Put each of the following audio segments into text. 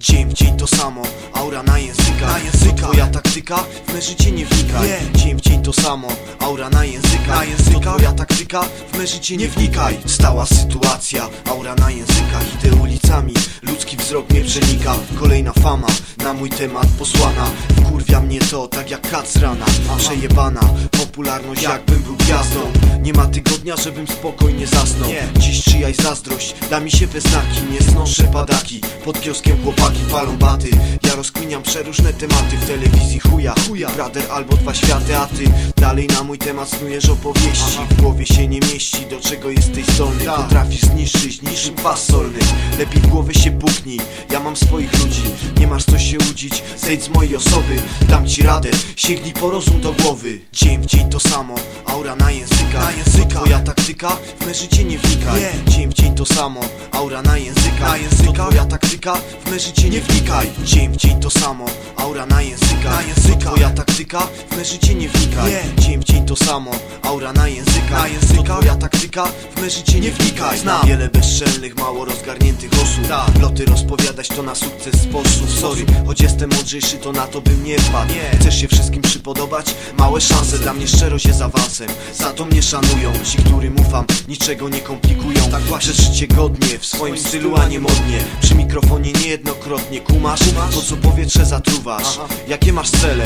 Dzień w dzień to samo, aura na języka. Na języka. To twoja taktyka, w me życie nie wnikaj. Nie. Dzień w dzień to samo, aura na języka. Na języka. To twoja taktyka, w me życie nie wnikaj. Stała sytuacja, aura na językach Idę ulicami, ludzki wzrok mnie przenika Kolejna fama, na mój temat posłana Wkurwia mnie to, tak jak kat z rana. Przejebana, popularność jakbym był gwiazdą. Nie ma tygodnia, żebym spokojnie zasnął. Nie. Dziś czyjaś zazdrość, da mi się we znaki. Nie znoszę padaki, pod kioskiem chłopaki palą baty Ja rozkminiam przeróżne tematy w telewizji chuja Chuja, brader albo dwa światy, a ty Dalej na mój temat snujesz opowieści Aha. W głowie się nie mieści, do czego jesteś zdolny Tak. Potrafisz zniszczyć niczym pas solny Lepiej w głowę się puknij, ja mam swoich ludzi Nie masz co się łudzić, zejdź z mojej osoby Dam ci radę, sięgnij po rozum do głowy Dzień w dzień to samo, aura na języka Na języka. To twoja taktyka, w me życie nie wnikaj Nie. Dzień w dzień to samo, aura na języka Na języka. To twoja taktyka, w me życie nie wnikaj Dzień w dzień to samo, aura na języka Na języka. Twoja taktyka, w me życie nie wnikaj Nie. Dzień w dzień to samo, aura Na języka. To w me życie nie wnikaj Znam. Wiele bezczelnych, mało rozgarniętych osób Tak. Loty rozpowiadać to na sukces sposób Sorry, choć jestem mądrzejszy to na to bym nie wpadł Nie. Chcesz się wszystkim przypodobać? Małe szanse, dla mnie szczerość jest awansem Za to mnie szanują, ci którym ufam Niczego nie komplikują Tak właśnie. Życie godnie, w swoim stylu, a nie modnie Przy mikrofonie niejednokrotnie kumasz, Kumasz? Po co powietrze zatruwasz Aha. Jakie masz cele?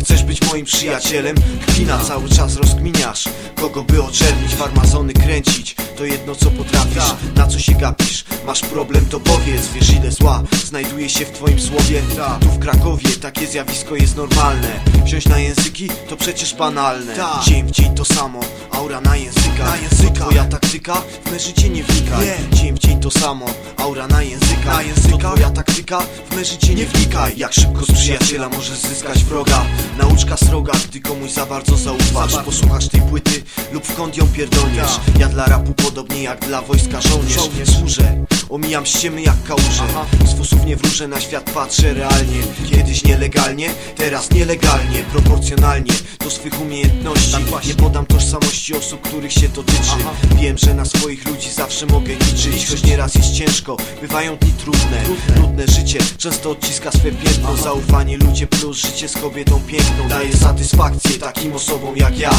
Chcesz być moim przyjacielem? Kpina cały czas rozkminiasz Kogo by oczernić, farmazony kręcić To jedno co potrafisz, na co się gapisz Masz problem to powiedz, wiesz ile zła Znajduje się w twoim słowie Tak. Tu w Krakowie takie zjawisko jest normalne Wziąć na języki to przecież banalne Tak. Dzień w dzień to samo, aura na języka Na języka. Twoja taktyka, w me życie nie wnikaj Nie. Dzień w dzień to samo, aura na języka Na języka. To twoja taktyka, w me życie nie wnikaj Jak szybko z przyjaciela możesz zyskać wroga Nauczka sroga, gdy komuś za bardzo zaufasz. Posłuchasz tej płyty lub w kąt ją pierdolniesz Tak. Ja dla rapu podobnie jak dla wojska żołnierz. Służę, omijam ściemy jak kałuże. Z fusów nie wróżę, na świat patrzę realnie Kiedyś nielegalnie, teraz nielegalnie Proporcjonalnie do swych umiejętności Tak. Nie podam tożsamości osób, których się dotyczy Aha. Wiem, że na swoich ludzi zawsze mogę liczyć Choć nieraz jest ciężko, bywają dni trudne Trudne. Życie często odciska swe piętno. Zaufanie ludzie plus życie z kobietą piękną Daje satysfakcję takim osobom jak ja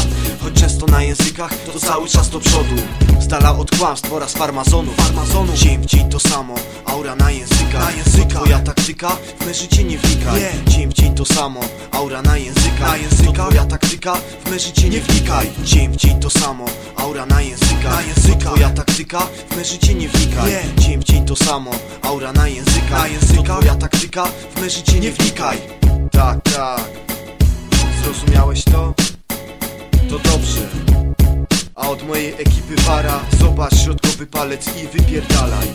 Choć często na językach to cały czas do przodu Z dala od kłamstw oraz farmazonów Farmazonów. Dzień w dzień to samo, aura na języka Na języka. To twoja taktyka, w me życie nie wnikaj Nie. Dzień w dzień to samo, aura na języka Na języka. To twoja taktyka, w me życie nie wnikaj Dzień w dzień to samo, aura na języka Na języka. To twoja taktyka, w me życie nie wnikaj Nie. Dzień w dzień to samo, aura na języka Na języka. To twoja taktyka, w me życie nie wnikaj Tak, tak Zrozumiałeś to? To dobrze A od mojej ekipy Wara Zobacz środkowy palec i wypierdalaj